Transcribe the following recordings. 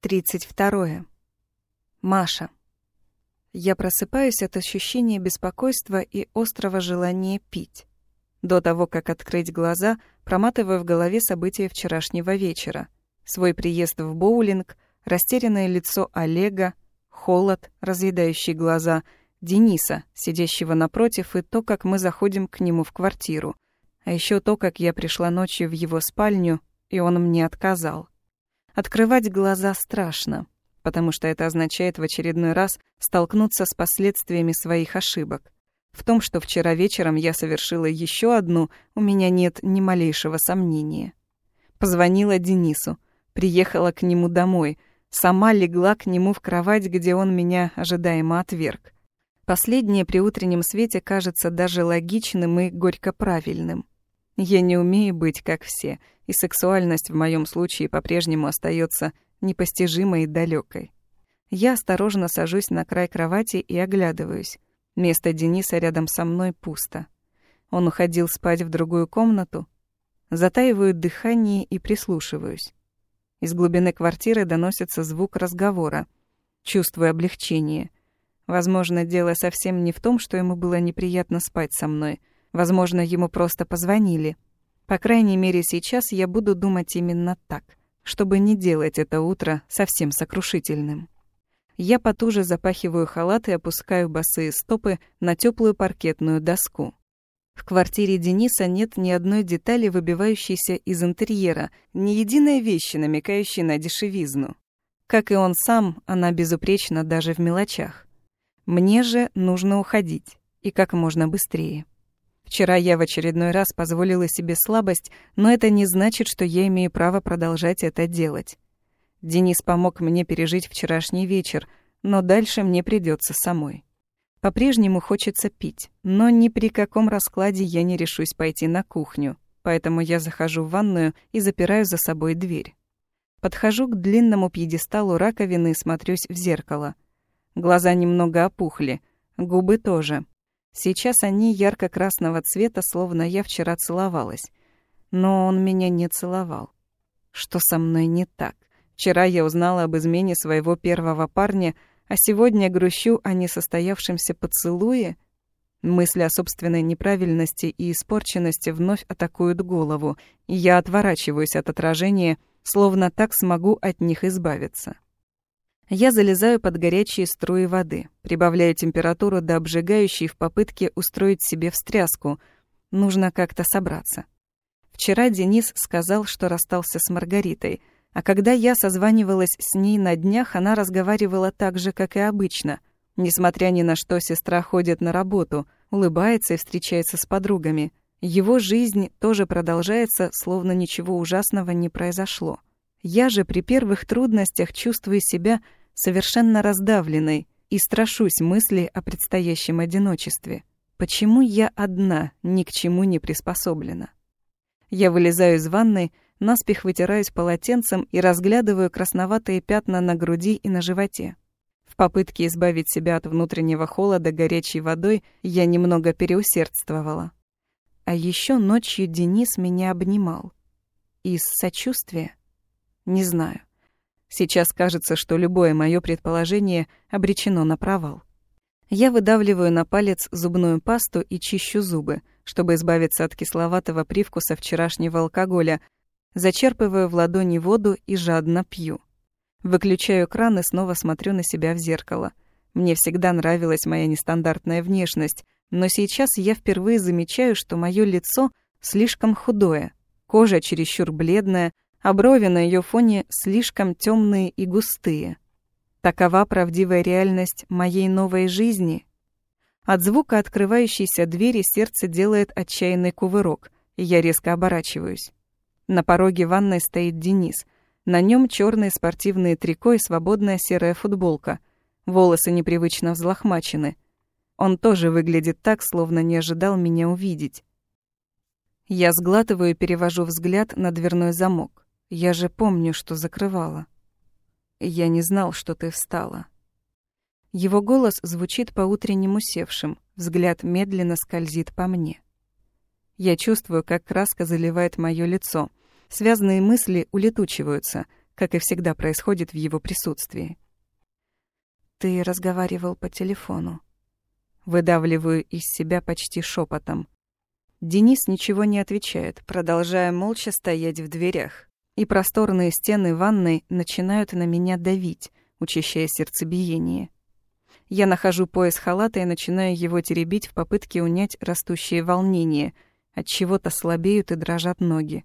32. Маша. Я просыпаюсь от ощущения беспокойства и острого желания пить. До того, как открыть глаза, проматываю в голове события вчерашнего вечера. Свой приезд в боулинг, растерянное лицо Олега, холод, разъедающий глаза, Дениса, сидящего напротив, и то, как мы заходим к нему в квартиру. А еще то, как я пришла ночью в его спальню, и он мне отказал. Открывать глаза страшно, потому что это означает в очередной раз столкнуться с последствиями своих ошибок. В том, что вчера вечером я совершила еще одну, у меня нет ни малейшего сомнения. Позвонила Денису, приехала к нему домой, сама легла к нему в кровать, где он меня ожидаемо отверг. Последнее при утреннем свете кажется даже логичным и горько правильным. Я не умею быть как все, и сексуальность в моем случае по-прежнему остается непостижимой и далекой. Я осторожно сажусь на край кровати и оглядываюсь. Место Дениса рядом со мной пусто. Он уходил спать в другую комнату. Затаиваю дыхание и прислушиваюсь. Из глубины квартиры доносится звук разговора. Чувствую облегчение. Возможно, дело совсем не в том, что ему было неприятно спать со мной — Возможно, ему просто позвонили. По крайней мере, сейчас я буду думать именно так, чтобы не делать это утро совсем сокрушительным. Я потуже запахиваю халат и опускаю босые стопы на теплую паркетную доску. В квартире Дениса нет ни одной детали, выбивающейся из интерьера, ни единой вещи, намекающей на дешевизну. Как и он сам, она безупречна даже в мелочах. Мне же нужно уходить, и как можно быстрее. Вчера я в очередной раз позволила себе слабость, но это не значит, что я имею право продолжать это делать. Денис помог мне пережить вчерашний вечер, но дальше мне придется самой. По-прежнему хочется пить, но ни при каком раскладе я не решусь пойти на кухню, поэтому я захожу в ванную и запираю за собой дверь. Подхожу к длинному пьедесталу раковины и смотрюсь в зеркало. Глаза немного опухли, губы тоже. Сейчас они ярко-красного цвета, словно я вчера целовалась. Но он меня не целовал. Что со мной не так? Вчера я узнала об измене своего первого парня, а сегодня грущу о несостоявшемся поцелуе? Мысли о собственной неправильности и испорченности вновь атакуют голову, и я отворачиваюсь от отражения, словно так смогу от них избавиться. Я залезаю под горячие струи воды, прибавляю температуру до обжигающей в попытке устроить себе встряску. Нужно как-то собраться. Вчера Денис сказал, что расстался с Маргаритой, а когда я созванивалась с ней на днях, она разговаривала так же, как и обычно. Несмотря ни на что, сестра ходит на работу, улыбается и встречается с подругами. Его жизнь тоже продолжается, словно ничего ужасного не произошло. Я же при первых трудностях чувствую себя совершенно раздавленной, и страшусь мысли о предстоящем одиночестве. Почему я одна, ни к чему не приспособлена? Я вылезаю из ванной, наспех вытираюсь полотенцем и разглядываю красноватые пятна на груди и на животе. В попытке избавить себя от внутреннего холода горячей водой я немного переусердствовала. А еще ночью Денис меня обнимал. Из сочувствия? Не знаю. Сейчас кажется, что любое мое предположение обречено на провал. Я выдавливаю на палец зубную пасту и чищу зубы, чтобы избавиться от кисловатого привкуса вчерашнего алкоголя, зачерпываю в ладони воду и жадно пью. Выключаю кран и снова смотрю на себя в зеркало. Мне всегда нравилась моя нестандартная внешность, но сейчас я впервые замечаю, что мое лицо слишком худое, кожа чересчур бледная, а брови на ее фоне слишком темные и густые. Такова правдивая реальность моей новой жизни. От звука открывающейся двери сердце делает отчаянный кувырок, и я резко оборачиваюсь. На пороге ванной стоит Денис. На нем черные спортивные трико и свободная серая футболка. Волосы непривычно взлохмачены. Он тоже выглядит так, словно не ожидал меня увидеть. Я сглатываю и перевожу взгляд на дверной замок. Я же помню, что закрывала. Я не знал, что ты встала. Его голос звучит по-утреннему севшим, взгляд медленно скользит по мне. Я чувствую, как краска заливает моё лицо. Связанные мысли улетучиваются. как и всегда происходит в его присутствии. «Ты разговаривал по телефону». Выдавливаю из себя почти шепотом. Денис ничего не отвечает, продолжая молча стоять в дверях. И просторные стены ванной начинают на меня давить, учащая сердцебиение. Я нахожу пояс халата и начинаю его теребить в попытке унять растущее волнение. От чего-то слабеют и дрожат ноги.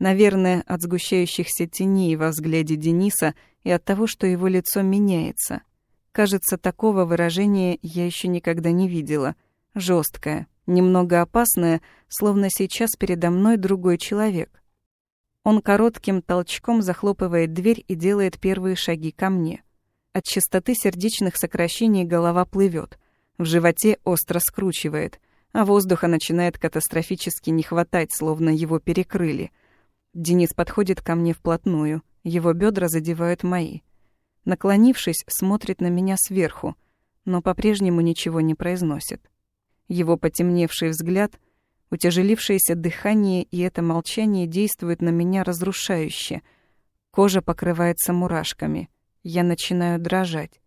Наверное, от сгущающихся теней во взгляде Дениса и от того, что его лицо меняется. Кажется, такого выражения я еще никогда не видела. Жесткое, немного опасное, словно сейчас передо мной другой человек. Он коротким толчком захлопывает дверь и делает первые шаги ко мне. От частоты сердечных сокращений голова плывет, в животе остро скручивает, а воздуха начинает катастрофически не хватать, словно его перекрыли. Денис подходит ко мне вплотную, его бедра задевают мои. Наклонившись, смотрит на меня сверху, но по-прежнему ничего не произносит. Его потемневший взгляд, утяжелившееся дыхание и это молчание действуют на меня разрушающе. Кожа покрывается мурашками. Я начинаю дрожать.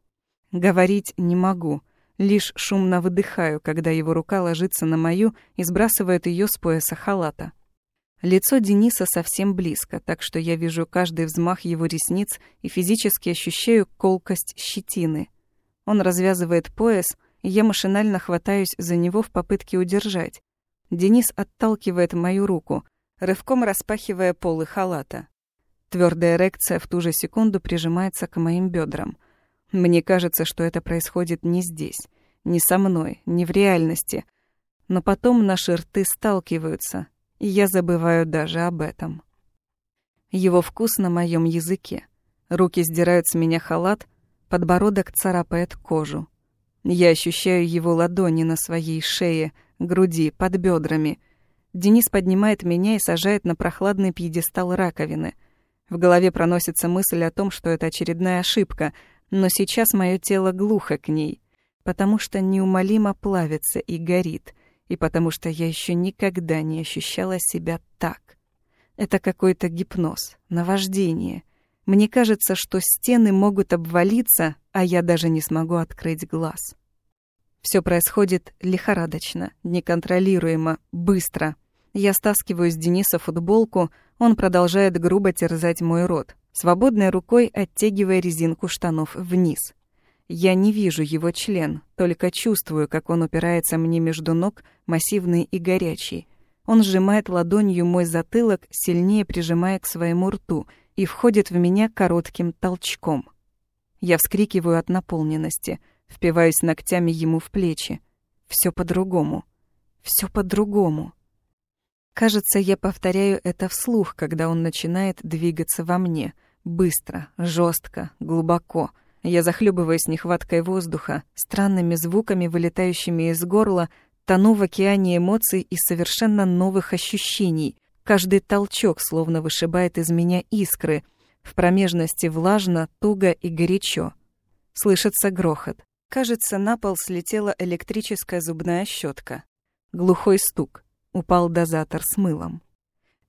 Говорить не могу, лишь шумно выдыхаю, когда его рука ложится на мою и сбрасывает ее с пояса халата. Лицо Дениса совсем близко, так что я вижу каждый взмах его ресниц и физически ощущаю колкость щетины. Он развязывает пояс, я машинально хватаюсь за него в попытке удержать. Денис отталкивает мою руку, рывком распахивая полы халата. Твердая эрекция в ту же секунду прижимается к моим бедрам. Мне кажется, что это происходит не здесь, не со мной, не в реальности. Но потом наши рты сталкиваются, и я забываю даже об этом. Его вкус на моем языке. Руки сдирают с меня халат, подбородок царапает кожу. Я ощущаю его ладони на своей шее, груди, под бедрами. Денис поднимает меня и сажает на прохладный пьедестал раковины. В голове проносится мысль о том, что это очередная ошибка, но сейчас мое тело глухо к ней, потому что неумолимо плавится и горит, и потому что я еще никогда не ощущала себя так. Это какой-то гипноз, наваждение — мне кажется, что стены могут обвалиться, а я даже не смогу открыть глаз. Все происходит лихорадочно, неконтролируемо, быстро. Я стаскиваю с Дениса футболку, он продолжает грубо терзать мой рот, свободной рукой оттягивая резинку штанов вниз. Я не вижу его член, только чувствую, как он упирается мне между ног, массивный и горячий. Он сжимает ладонью мой затылок, сильнее прижимая к своему рту — и входит в меня коротким толчком. Я вскрикиваю от наполненности, впиваюсь ногтями ему в плечи. Все по-другому. Все по-другому. Кажется, я повторяю это вслух, когда он начинает двигаться во мне. Быстро, жестко, глубоко. Я захлебываюсь нехваткой воздуха, странными звуками, вылетающими из горла, тону в океане эмоций и совершенно новых ощущений, Каждый толчок словно вышибает из меня искры. В промежности влажно, туго и горячо. Слышится грохот. Кажется, на пол слетела электрическая зубная щетка. Глухой стук. Упал дозатор с мылом.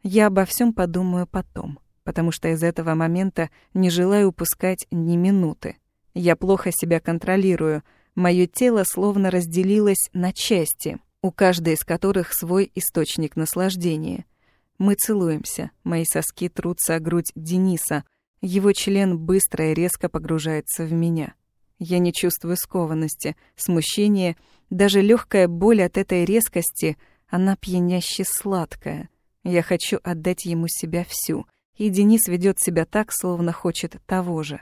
Я обо всем подумаю потом, потому что из этого момента не желаю упускать ни минуты. Я плохо себя контролирую. Мое тело словно разделилось на части, у каждой из которых свой источник наслаждения — мы целуемся. Мои соски трутся о грудь Дениса. Его член быстро и резко погружается в меня. Я не чувствую скованности, смущения, даже легкая боль от этой резкости, она пьяняще сладкая. Я хочу отдать ему себя всю, и Денис ведет себя так, словно хочет того же.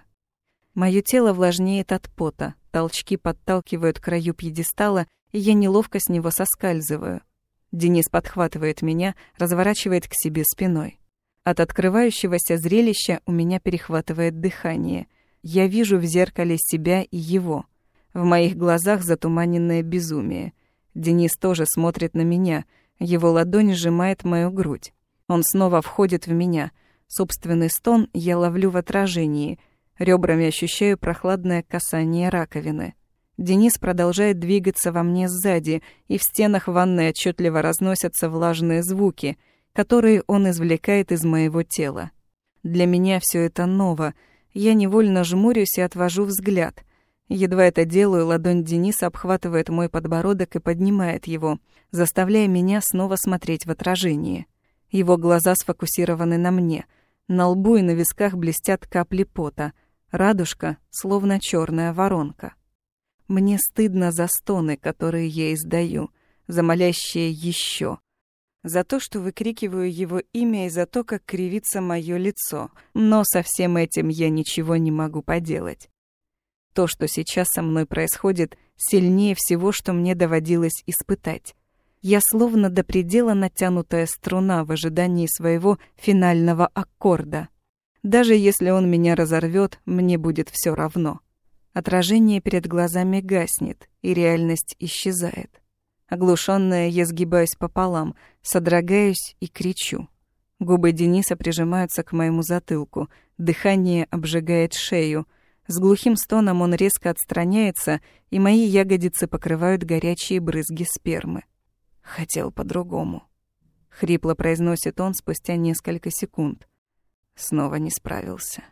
Мое тело влажнеет от пота, толчки подталкивают к краю пьедестала, и я неловко с него соскальзываю. Денис подхватывает меня, разворачивает к себе спиной. От открывающегося зрелища у меня перехватывает дыхание. Я вижу в зеркале себя и его. В моих глазах затуманенное безумие. Денис тоже смотрит на меня. Его ладонь сжимает мою грудь. Он снова входит в меня. Собственный стон я ловлю в отражении. Ребрами ощущаю прохладное касание раковины. Денис продолжает двигаться во мне сзади, и в стенах ванной отчетливо разносятся влажные звуки, которые он извлекает из моего тела. Для меня все это ново. Я невольно жмурюсь и отвожу взгляд. Едва это делаю, ладонь Дениса обхватывает мой подбородок и поднимает его, заставляя меня снова смотреть в отражение. Его глаза сфокусированы на мне. На лбу и на висках блестят капли пота. Радужка, словно черная воронка. Мне стыдно за стоны, которые я издаю, за молящее еще, за то, что выкрикиваю его имя и за то, как кривится мое лицо. Но со всем этим я ничего не могу поделать. То, что сейчас со мной происходит, сильнее всего, что мне доводилось испытать. Я словно до предела натянутая струна в ожидании своего финального аккорда. Даже если он меня разорвет, мне будет все равно. Отражение перед глазами гаснет, и реальность исчезает. Оглушенная, я сгибаюсь пополам, содрогаюсь и кричу. Губы Дениса прижимаются к моему затылку, дыхание обжигает шею. С глухим стоном он резко отстраняется, и мои ягодицы покрывают горячие брызги спермы. Хотел по-другому. Хрипло произносит он спустя несколько секунд. Снова не справился.